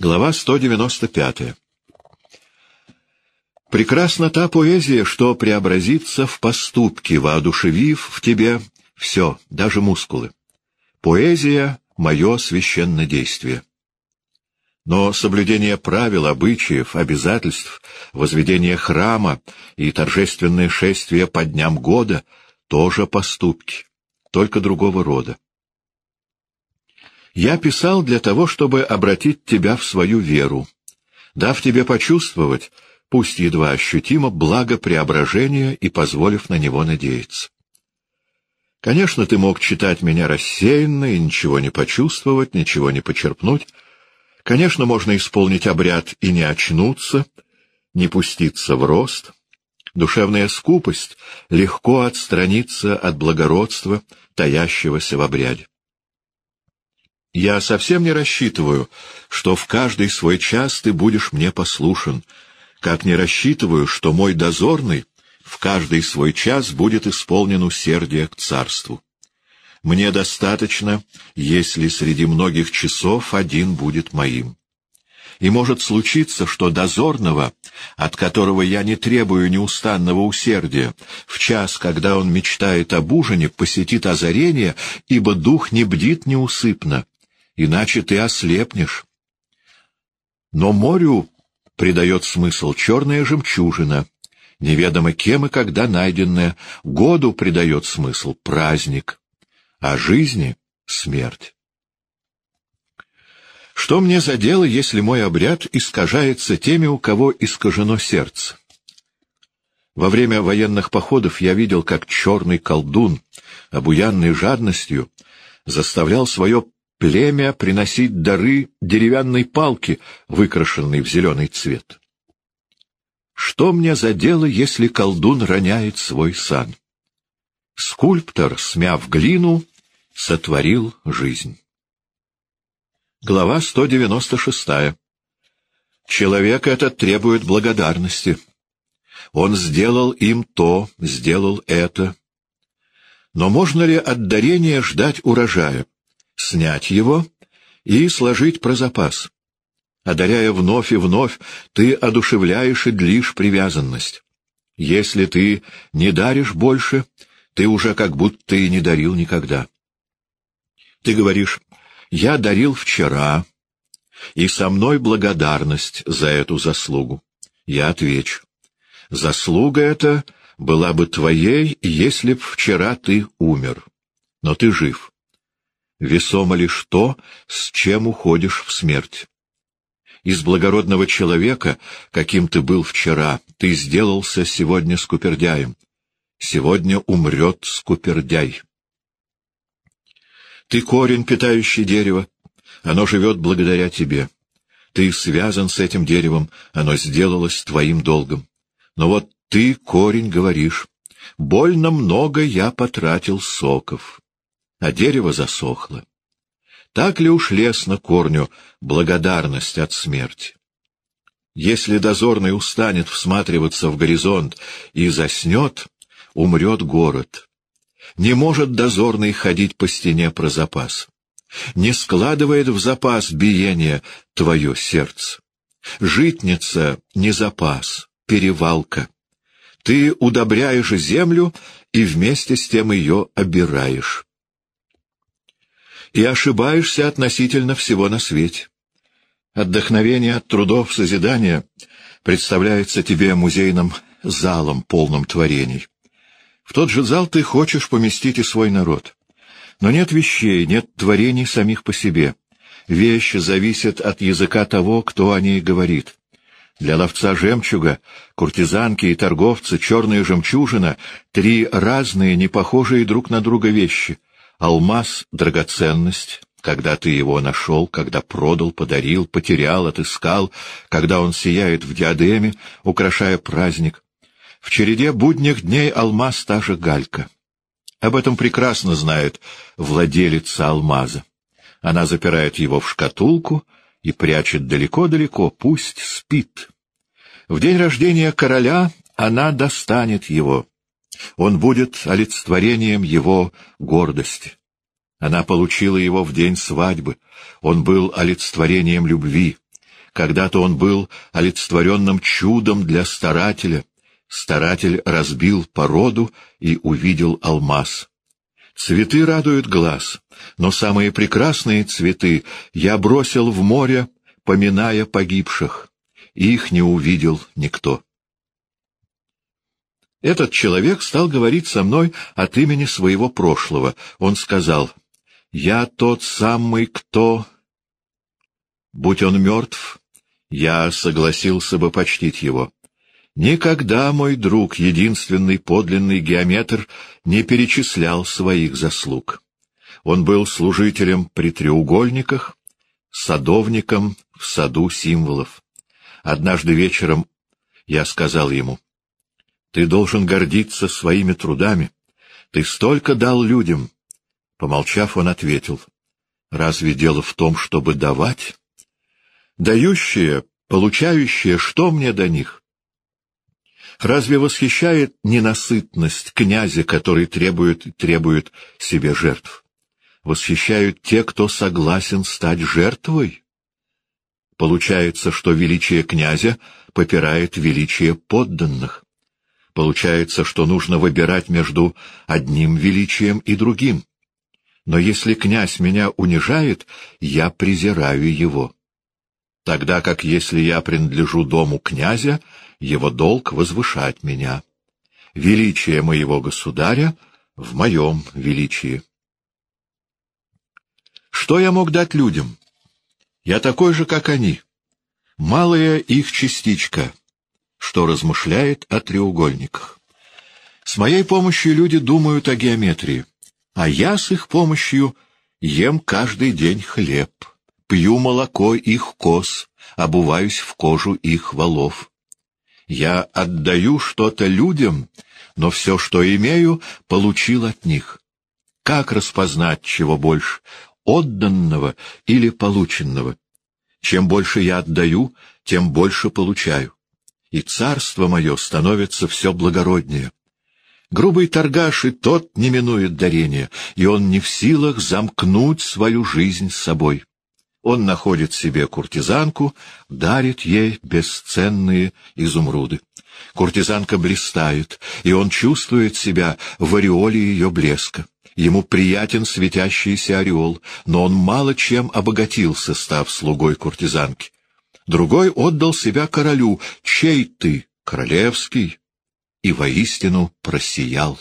Глава 195. Прекрасна та поэзия, что преобразится в поступки, воодушевив в тебе все, даже мускулы. Поэзия — мое священнодействие. Но соблюдение правил, обычаев, обязательств, возведение храма и торжественное шествие по дням года — тоже поступки, только другого рода. Я писал для того, чтобы обратить тебя в свою веру, дав тебе почувствовать, пусть едва ощутимо, благо преображения и позволив на него надеяться. Конечно, ты мог читать меня рассеянно и ничего не почувствовать, ничего не почерпнуть. Конечно, можно исполнить обряд и не очнуться, не пуститься в рост. Душевная скупость легко отстраниться от благородства, таящегося в обряде. Я совсем не рассчитываю, что в каждый свой час ты будешь мне послушен, как не рассчитываю, что мой дозорный в каждый свой час будет исполнен усердие к царству. Мне достаточно, если среди многих часов один будет моим. И может случиться, что дозорного, от которого я не требую неустанного усердия, в час, когда он мечтает об ужине, посетит озарение, ибо дух не бдит неусыпно, иначе ты ослепнешь. Но морю придает смысл черная жемчужина, неведомо кем и когда найденная, году придает смысл праздник, а жизни — смерть. Что мне за дело, если мой обряд искажается теми, у кого искажено сердце? Во время военных походов я видел, как черный колдун, обуянный жадностью, заставлял свое племя приносить дары деревянной палки, выкрашенной в зеленый цвет. Что мне за дело, если колдун роняет свой сан? Скульптор, смяв глину, сотворил жизнь. Глава 196. Человек этот требует благодарности. Он сделал им то, сделал это. Но можно ли от дарения ждать урожая? Снять его и сложить про запас. Одаряя вновь и вновь, ты одушевляешь и длишь привязанность. Если ты не даришь больше, ты уже как будто и не дарил никогда. Ты говоришь, я дарил вчера, и со мной благодарность за эту заслугу. Я отвечу, заслуга эта была бы твоей, если б вчера ты умер, но ты жив весомо лишь то, с чем уходишь в смерть. Из благородного человека, каким ты был вчера, ты сделался сегодня скупердяем. Сегодня умрет скупердяй. Ты корень, питающий дерево. Оно живет благодаря тебе. Ты связан с этим деревом, оно сделалось твоим долгом. Но вот ты, корень, говоришь, больно много я потратил соков а дерево засохло. Так ли уж лестно корню благодарность от смерти? Если дозорный устанет всматриваться в горизонт и заснет, умрет город. Не может дозорный ходить по стене про запас. Не складывает в запас биение твое сердце. Житница — не запас, перевалка. Ты удобряешь землю и вместе с тем ее обираешь и ошибаешься относительно всего на свете. Отдохновение от трудов созидания представляется тебе музейным залом, полным творений. В тот же зал ты хочешь поместить и свой народ. Но нет вещей, нет творений самих по себе. Вещи зависят от языка того, кто о ней говорит. Для ловца жемчуга, куртизанки и торговца черная жемчужина — три разные, не похожие друг на друга вещи — Алмаз — драгоценность, когда ты его нашел, когда продал, подарил, потерял, отыскал, когда он сияет в диадеме, украшая праздник. В череде будних дней алмаз — та же галька. Об этом прекрасно знает владелица алмаза. Она запирает его в шкатулку и прячет далеко-далеко, пусть спит. В день рождения короля она достанет его — он будет олицетворением его гордости. Она получила его в день свадьбы. Он был олицетворением любви. Когда-то он был олицетворенным чудом для старателя. Старатель разбил породу и увидел алмаз. Цветы радуют глаз, но самые прекрасные цветы я бросил в море, поминая погибших. Их не увидел никто. Этот человек стал говорить со мной от имени своего прошлого. Он сказал, «Я тот самый, кто...» Будь он мертв, я согласился бы почтить его. Никогда мой друг, единственный подлинный геометр, не перечислял своих заслуг. Он был служителем при треугольниках, садовником в саду символов. Однажды вечером я сказал ему, «Ты должен гордиться своими трудами. Ты столько дал людям». Помолчав, он ответил, «Разве дело в том, чтобы давать? Дающие, получающие, что мне до них?» Разве восхищает ненасытность князя, который требует и требует себе жертв? Восхищают те, кто согласен стать жертвой? Получается, что величие князя попирает величие подданных. Получается, что нужно выбирать между одним величием и другим. Но если князь меня унижает, я презираю его. Тогда как если я принадлежу дому князя, его долг возвышать меня. Величие моего государя в моем величии. Что я мог дать людям? Я такой же, как они. Малая их частичка, что размышляет о треугольниках. С моей помощью люди думают о геометрии, а я с их помощью ем каждый день хлеб, пью молоко их коз, обуваюсь в кожу их валов. Я отдаю что-то людям, но все, что имею, получил от них. Как распознать, чего больше, отданного или полученного? Чем больше я отдаю, тем больше получаю. И царство мое становится все благороднее. Грубый торгаш и тот не минует дарения, и он не в силах замкнуть свою жизнь с собой. Он находит себе куртизанку, дарит ей бесценные изумруды. Куртизанка блистает, и он чувствует себя в ореоле ее блеска. Ему приятен светящийся ореол, но он мало чем обогатился, став слугой куртизанки. Другой отдал себя королю. Чей ты? Королевский. И воистину просиял.